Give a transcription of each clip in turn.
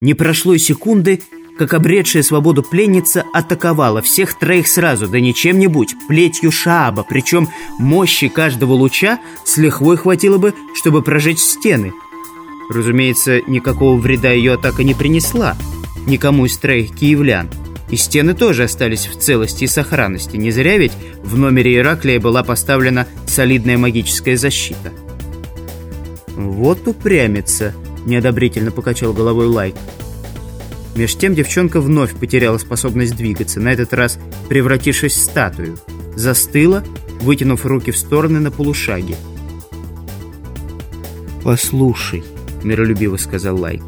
Не прошло и секунды, как обретшая свободу пленница атаковала всех троих сразу, да не чем-нибудь, плетью шааба, причем мощи каждого луча с лихвой хватило бы, чтобы прожечь стены. Разумеется, никакого вреда ее атака не принесла никому из троих киевлян. И стены тоже остались в целости и сохранности. Не зря ведь в номере Ираклия была поставлена солидная магическая защита. «Вот упрямится», — неодобрительно покачал головой Лайк. Меж тем девчонка вновь потеряла способность двигаться, на этот раз превратившись в статую. Застыла, вытянув руки в стороны на полушаге. «Послушай», — миролюбиво сказал Лайк,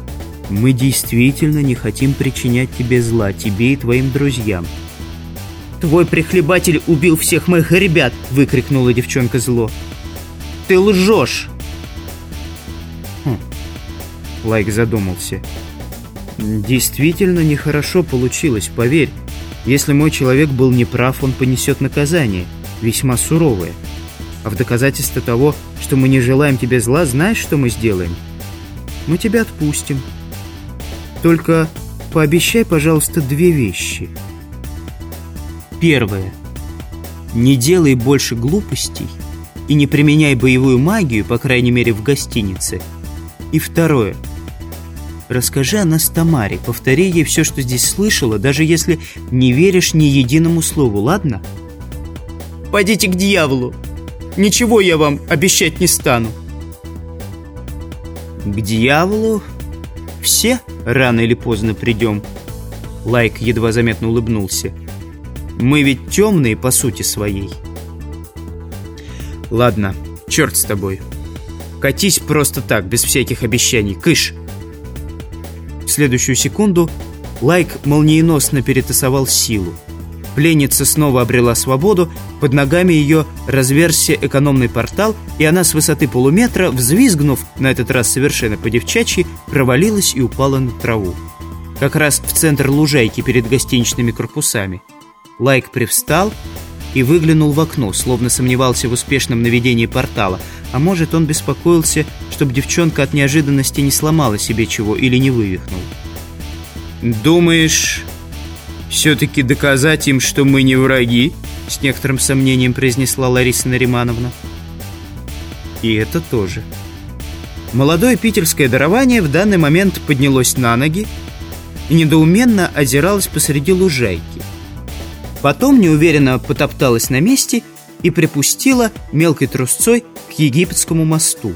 — «мы действительно не хотим причинять тебе зла, тебе и твоим друзьям». «Твой прихлебатель убил всех моих ребят!» — выкрикнула девчонка зло. «Ты лжешь!» Лайк задумался. Действительно нехорошо получилось, поверь. Если мой человек был неправ, он понесет наказание, весьма суровое. А в доказательство того, что мы не желаем тебе зла, знаешь, что мы сделаем? Мы тебя отпустим. Только пообещай, пожалуйста, две вещи. Первое. Не делай больше глупостей и не применяй боевую магию, по крайней мере, в гостинице. И второе. Расскажи о нас Тамаре, повтори ей все, что здесь слышала, даже если не веришь ни единому слову, ладно? Пойдите к дьяволу. Ничего я вам обещать не стану. К дьяволу все рано или поздно придем. Лайк едва заметно улыбнулся. Мы ведь темные по сути своей. Ладно, черт с тобой. Катись просто так, без всяких обещаний. Кыш! В следующую секунду Лайк молниеносно перетасовал силу. Пленница снова обрела свободу, под ногами ее разверзся экономный портал, и она с высоты полуметра, взвизгнув, на этот раз совершенно по-девчачьи, провалилась и упала на траву. Как раз в центр лужайки перед гостиничными корпусами. Лайк привстал и выглянул в окно, словно сомневался в успешном наведении портала – а может, он беспокоился, чтобы девчонка от неожиданности не сломала себе чего или не вывихнул. «Думаешь, все-таки доказать им, что мы не враги?» С некоторым сомнением произнесла Лариса Наримановна. И это тоже. Молодое питерское дарование в данный момент поднялось на ноги и недоуменно озиралось посреди лужайки. Потом неуверенно потопталась на месте и припустила мелкой трусцой к египетскому мосту.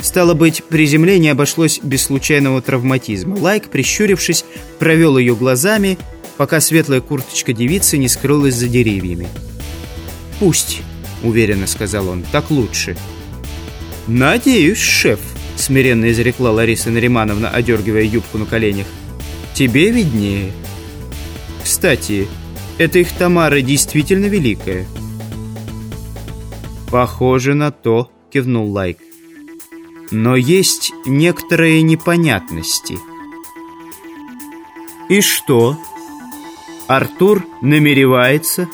Стало быть, приземление обошлось без случайного травматизма. Лайк, прищурившись, провел ее глазами, пока светлая курточка девицы не скрылась за деревьями. «Пусть», — уверенно сказал он, — «так лучше». «Надеюсь, шеф», — смиренно изрекла Лариса Наримановна, одергивая юбку на коленях. «Тебе виднее». «Кстати, эта их Тамара действительно великая». «Похоже на то», — кивнул Лайк. «Но есть некоторые непонятности». «И что? Артур намеревается?»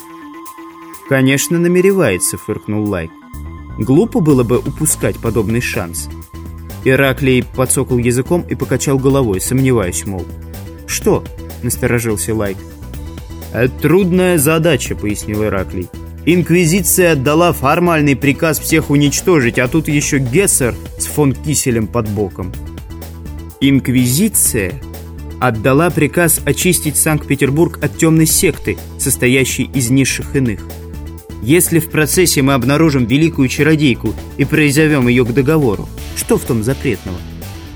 «Конечно, намеревается», — фыркнул Лайк. «Глупо было бы упускать подобный шанс». Ираклий поцокал языком и покачал головой, сомневаясь, мол. «Что?» — насторожился Лайк. «Трудная задача», — пояснил Ираклий. Инквизиция отдала формальный приказ всех уничтожить, а тут еще Гессер с фон Киселем под боком. Инквизиция отдала приказ очистить Санкт-Петербург от темной секты, состоящей из низших иных. Если в процессе мы обнаружим великую чародейку и призовем ее к договору, что в том запретного?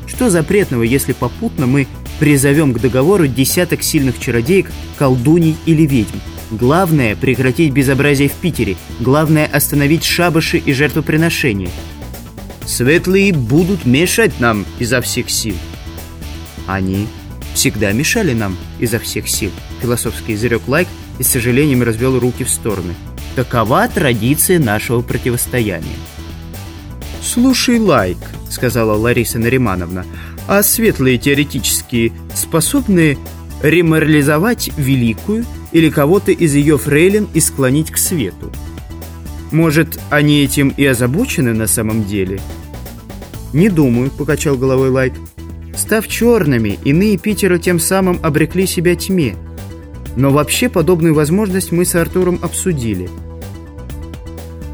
Что запретного, если попутно мы призовем к договору десяток сильных чародеек, колдуней или ведьм? Главное – прекратить безобразие в Питере. Главное – остановить шабаши и жертвоприношения. Светлые будут мешать нам изо всех сил. Они всегда мешали нам изо всех сил, философски изрек Лайк и с сожалением развел руки в стороны. Такова традиция нашего противостояния. «Слушай, Лайк», — сказала Лариса Наримановна, «а светлые теоретически способны реморализовать великую или кого-то из ее фрейлин и склонить к свету. Может, они этим и озабочены на самом деле? «Не думаю», — покачал головой Лайк. Став черными, иные Питера тем самым обрекли себя тьме. Но вообще подобную возможность мы с Артуром обсудили.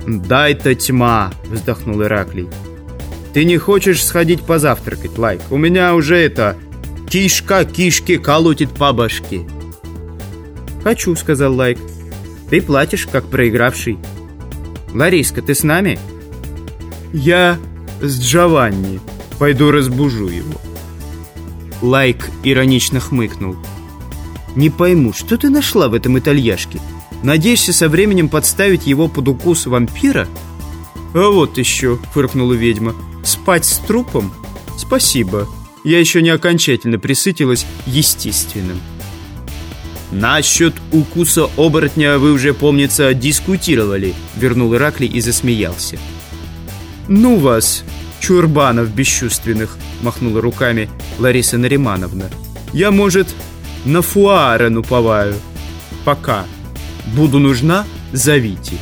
«Дай-то тьма!» — вздохнул Ираклий. «Ты не хочешь сходить позавтракать, Лайк? У меня уже это... Кишка кишке колотит по башке!» «Хочу», — сказал Лайк. «Ты платишь, как проигравший». «Лариска, ты с нами?» «Я с Джованни. Пойду разбужу его». Лайк иронично хмыкнул. «Не пойму, что ты нашла в этом итальяшке? Надеешься со временем подставить его под укус вампира?» «А вот еще», — фыркнула ведьма, — «спать с трупом? Спасибо, я еще не окончательно присытилась естественным». «Насчет укуса оборотня вы уже, помнится, дискутировали», — вернул Ираклий и засмеялся. «Ну вас, чурбанов бесчувственных!» — махнула руками Лариса Наримановна. «Я, может, на фуара нуповаю. Пока. Буду нужна, зовите».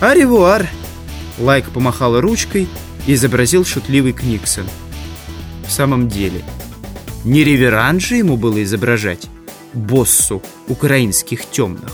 «Аревуар!» Лайк помахала ручкой и изобразил шутливый Книксон. В самом деле, не реверант ему было изображать боссу украинских темных.